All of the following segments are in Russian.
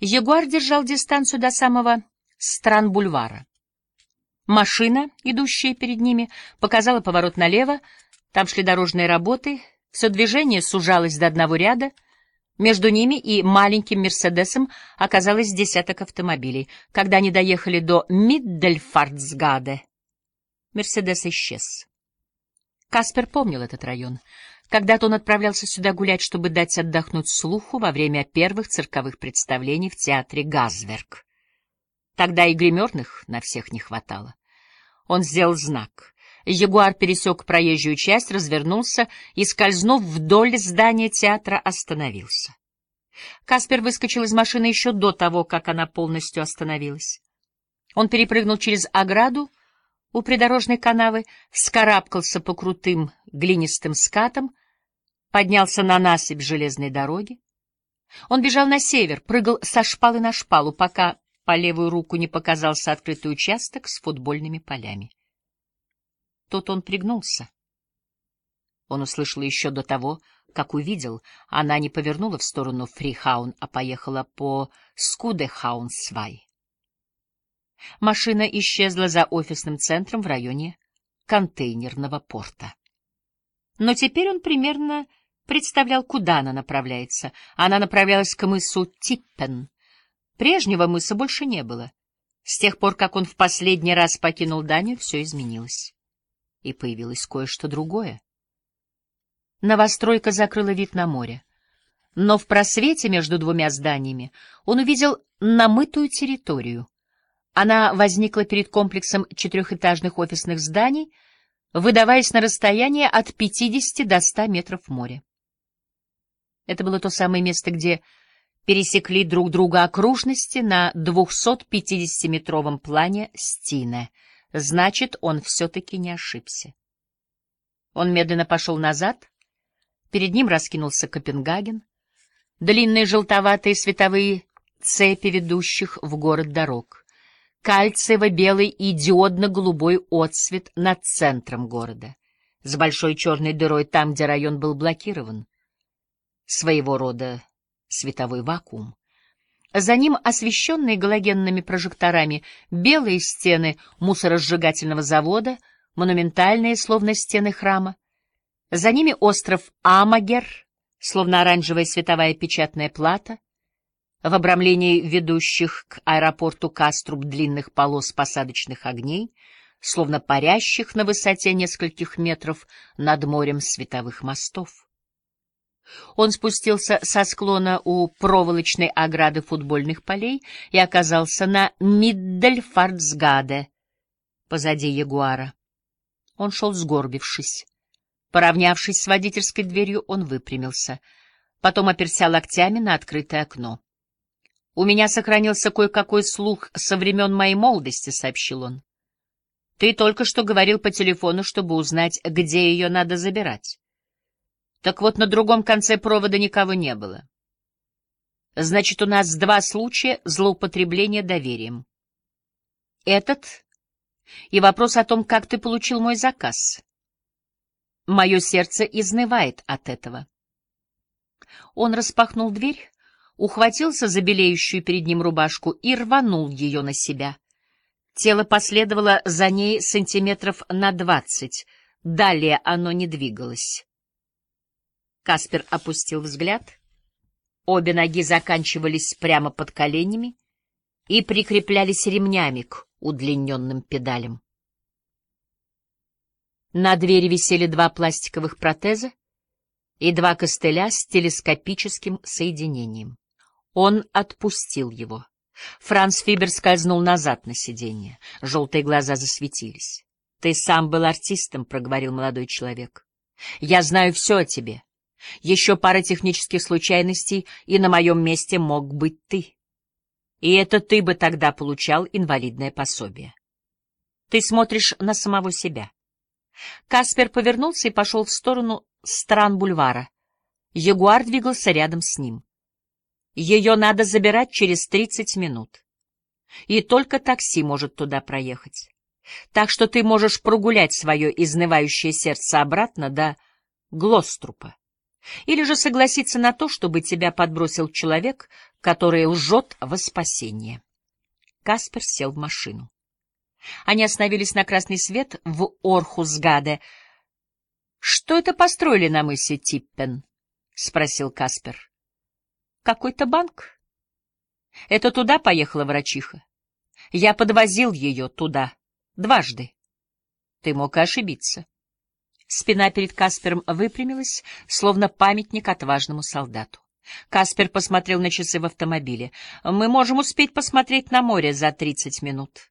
Ягуар держал дистанцию до самого Стран-бульвара. Машина, идущая перед ними, показала поворот налево, там шли дорожные работы, все движение сужалось до одного ряда, между ними и маленьким «Мерседесом» оказалось десяток автомобилей. Когда они доехали до Миддельфартсгаде, «Мерседес» исчез. Каспер помнил этот район. Когда-то он отправлялся сюда гулять, чтобы дать отдохнуть слуху во время первых цирковых представлений в театре «Газверк». Тогда и гримерных на всех не хватало. Он сделал знак. Ягуар пересек проезжую часть, развернулся и, скользнув вдоль здания театра, остановился. Каспер выскочил из машины еще до того, как она полностью остановилась. Он перепрыгнул через ограду у придорожной канавы, вскарабкался по крутым глинистым скатам, поднялся на насыпь железной дороги. Он бежал на север, прыгал со шпалы на шпалу, пока по левую руку не показался открытый участок с футбольными полями. Тут он пригнулся. Он услышал еще до того, как увидел, она не повернула в сторону Фрихаун, а поехала по Скудехаун-свай. Машина исчезла за офисным центром в районе контейнерного порта. Но теперь он примерно представлял, куда она направляется. Она направлялась к мысу Типпен, Прежнего мыса больше не было. С тех пор, как он в последний раз покинул Данию, все изменилось. И появилось кое-что другое. Новостройка закрыла вид на море. Но в просвете между двумя зданиями он увидел намытую территорию. Она возникла перед комплексом четырехэтажных офисных зданий, выдаваясь на расстояние от 50 до 100 метров моря. Это было то самое место, где пересекли друг друга окружности на 250-метровом плане Стине. Значит, он все-таки не ошибся. Он медленно пошел назад. Перед ним раскинулся Копенгаген. Длинные желтоватые световые цепи ведущих в город дорог. Кальциево-белый и диодно-голубой отсвет над центром города. С большой черной дырой там, где район был блокирован. Своего рода световой вакуум. За ним, освещенные галогенными прожекторами, белые стены мусоросжигательного завода, монументальные, словно стены храма. За ними остров Амагер, словно оранжевая световая печатная плата. В обрамлении ведущих к аэропорту Каструб длинных полос посадочных огней, словно парящих на высоте нескольких метров над морем световых мостов. Он спустился со склона у проволочной ограды футбольных полей и оказался на Миддельфартсгаде, позади Ягуара. Он шел сгорбившись. Поравнявшись с водительской дверью, он выпрямился. Потом оперся локтями на открытое окно. — У меня сохранился кое-какой слух со времен моей молодости, — сообщил он. — Ты только что говорил по телефону, чтобы узнать, где ее надо забирать. Так вот, на другом конце провода никого не было. Значит, у нас два случая злоупотребления доверием. Этот и вопрос о том, как ты получил мой заказ. Мое сердце изнывает от этого. Он распахнул дверь, ухватился за белеющую перед ним рубашку и рванул ее на себя. Тело последовало за ней сантиметров на двадцать. Далее оно не двигалось. Каспер опустил взгляд. Обе ноги заканчивались прямо под коленями и прикреплялись ремнями к удлиненным педалям. На двери висели два пластиковых протеза и два костыля с телескопическим соединением. Он отпустил его. Франц Фибер скользнул назад на сиденье. Желтые глаза засветились. — Ты сам был артистом, — проговорил молодой человек. — Я знаю все о тебе. Еще пара технических случайностей, и на моем месте мог быть ты. И это ты бы тогда получал инвалидное пособие. Ты смотришь на самого себя. Каспер повернулся и пошел в сторону стран бульвара. Ягуар двигался рядом с ним. Ее надо забирать через тридцать минут. И только такси может туда проехать. Так что ты можешь прогулять свое изнывающее сердце обратно до Глострупа. Или же согласиться на то, чтобы тебя подбросил человек, который лжет во спасение. Каспер сел в машину. Они остановились на красный свет в Орхусгаде. — Что это построили на мысе Типпен? — спросил Каспер. — Какой-то банк. Это туда поехала врачиха. Я подвозил ее туда дважды. Ты мог ошибиться. Спина перед Каспером выпрямилась, словно памятник отважному солдату. Каспер посмотрел на часы в автомобиле. «Мы можем успеть посмотреть на море за тридцать минут».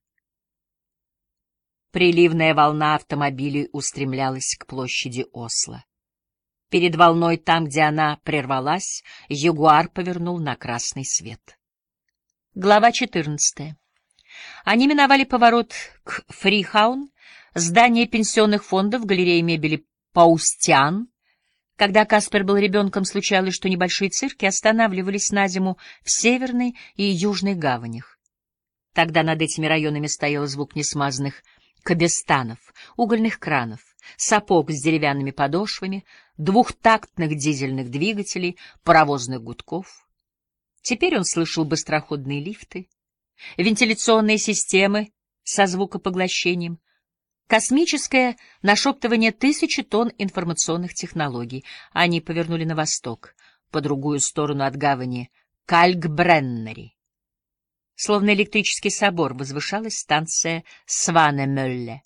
Приливная волна автомобилей устремлялась к площади Осло. Перед волной, там, где она прервалась, Ягуар повернул на красный свет. Глава 14. Они миновали поворот к Фрихаун, здание пенсионных фондов, галерея мебели Паустян, когда Каспер был ребенком, случалось, что небольшие цирки останавливались на зиму в Северной и Южной гаванях. Тогда над этими районами стоял звук несмазанных кабестанов, угольных кранов, сапог с деревянными подошвами, двухтактных дизельных двигателей, паровозных гудков. Теперь он слышал быстроходные лифты, вентиляционные системы со звукопоглощением, Космическое нашептывание тысячи тонн информационных технологий. Они повернули на восток, по другую сторону от гавани, Кальгбреннери. Словно электрический собор возвышалась станция Сванемелле.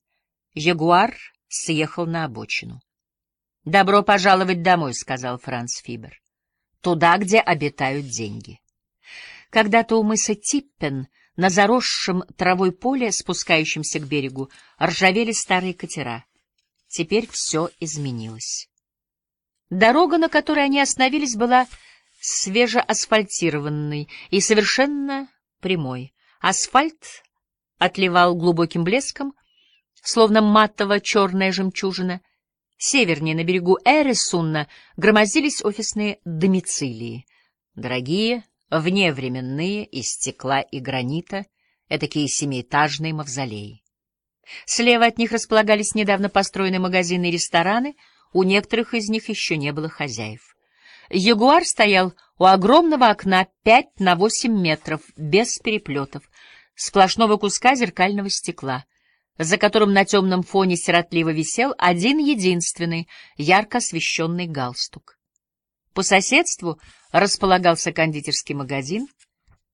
Ягуар съехал на обочину. «Добро пожаловать домой», — сказал Франц Фибер. «Туда, где обитают деньги». Когда-то у мыса Типпен — на заросшем травой поле, спускающемся к берегу, ржавели старые катера. Теперь все изменилось. Дорога, на которой они остановились, была свежеасфальтированной и совершенно прямой. Асфальт отливал глубоким блеском, словно матово-черная жемчужина. Севернее, на берегу Эресунна, громоздились офисные домицилии. Дорогие, вневременные из стекла и гранита, этакие семиэтажные мавзолеи. Слева от них располагались недавно построенные магазины и рестораны, у некоторых из них еще не было хозяев. Ягуар стоял у огромного окна 5 на 8 метров, без переплетов, сплошного куска зеркального стекла, за которым на темном фоне сиротливо висел один единственный ярко освещенный галстук. По соседству располагался кондитерский магазин.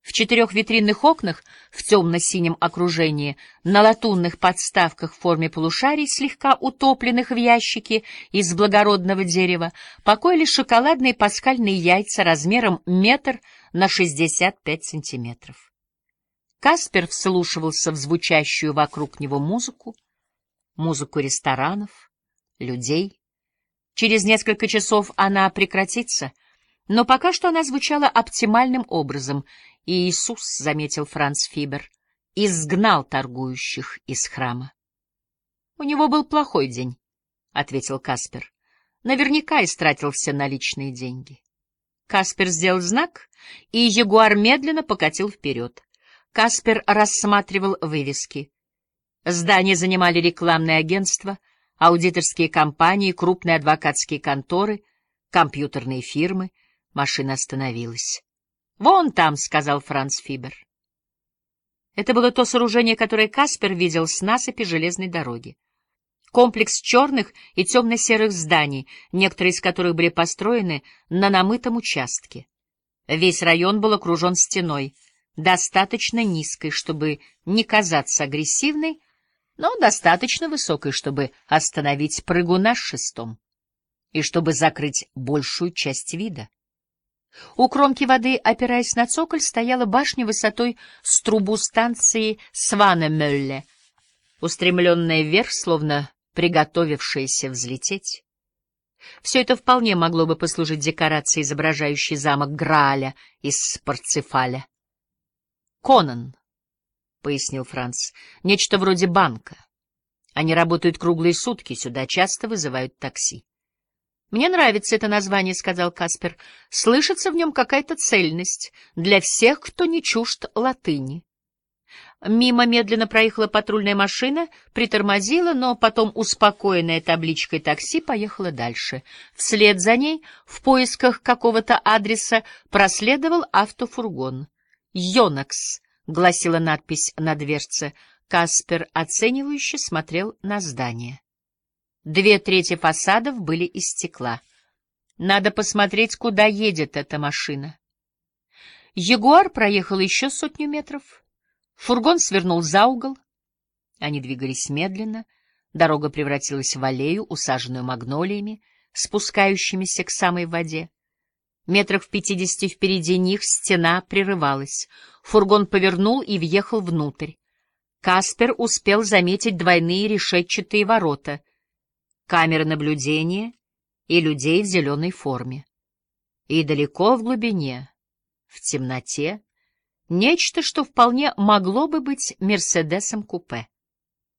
В четырех витринных окнах в темно-синем окружении, на латунных подставках в форме полушарий, слегка утопленных в ящике из благородного дерева, покоились шоколадные паскальные яйца размером метр на шестьдесят пять сантиметров. Каспер вслушивался в звучащую вокруг него музыку, музыку ресторанов, людей, Через несколько часов она прекратится, но пока что она звучала оптимальным образом, и Иисус, — заметил Франц Фибер, — изгнал торгующих из храма. — У него был плохой день, — ответил Каспер. Наверняка истратил все наличные деньги. Каспер сделал знак, и ягуар медленно покатил вперед. Каспер рассматривал вывески. Здание занимали рекламные агентства — аудиторские компании, крупные адвокатские конторы, компьютерные фирмы. Машина остановилась. «Вон там», — сказал Франц Фибер. Это было то сооружение, которое Каспер видел с насыпи железной дороги. Комплекс черных и темно-серых зданий, некоторые из которых были построены на намытом участке. Весь район был окружен стеной, достаточно низкой, чтобы не казаться агрессивной, но достаточно высокой, чтобы остановить прыгуна с шестом и чтобы закрыть большую часть вида. У кромки воды, опираясь на цоколь, стояла башня высотой с трубу станции Сванемелле, устремленная вверх, словно приготовившаяся взлететь. Все это вполне могло бы послужить декорацией, изображающей замок Грааля из Парцефаля. Конан — пояснил Франц. — Нечто вроде банка. Они работают круглые сутки, сюда часто вызывают такси. — Мне нравится это название, — сказал Каспер. — Слышится в нем какая-то цельность для всех, кто не чужд латыни. Мимо медленно проехала патрульная машина, притормозила, но потом, успокоенная табличкой такси, поехала дальше. Вслед за ней, в поисках какого-то адреса, проследовал автофургон. «Йонакс», — гласила надпись на дверце. Каспер оценивающе смотрел на здание. Две трети фасадов были из стекла. Надо посмотреть, куда едет эта машина. Ягуар проехал еще сотню метров — Фургон свернул за угол. Они двигались медленно. Дорога превратилась в аллею, усаженную магнолиями, спускающимися к самой воде. Метрах в пятидесяти впереди них стена прерывалась. Фургон повернул и въехал внутрь. Каспер успел заметить двойные решетчатые ворота, камеры наблюдения и людей в зеленой форме. И далеко в глубине, в темноте, Нечто, что вполне могло бы быть Мерседесом-купе.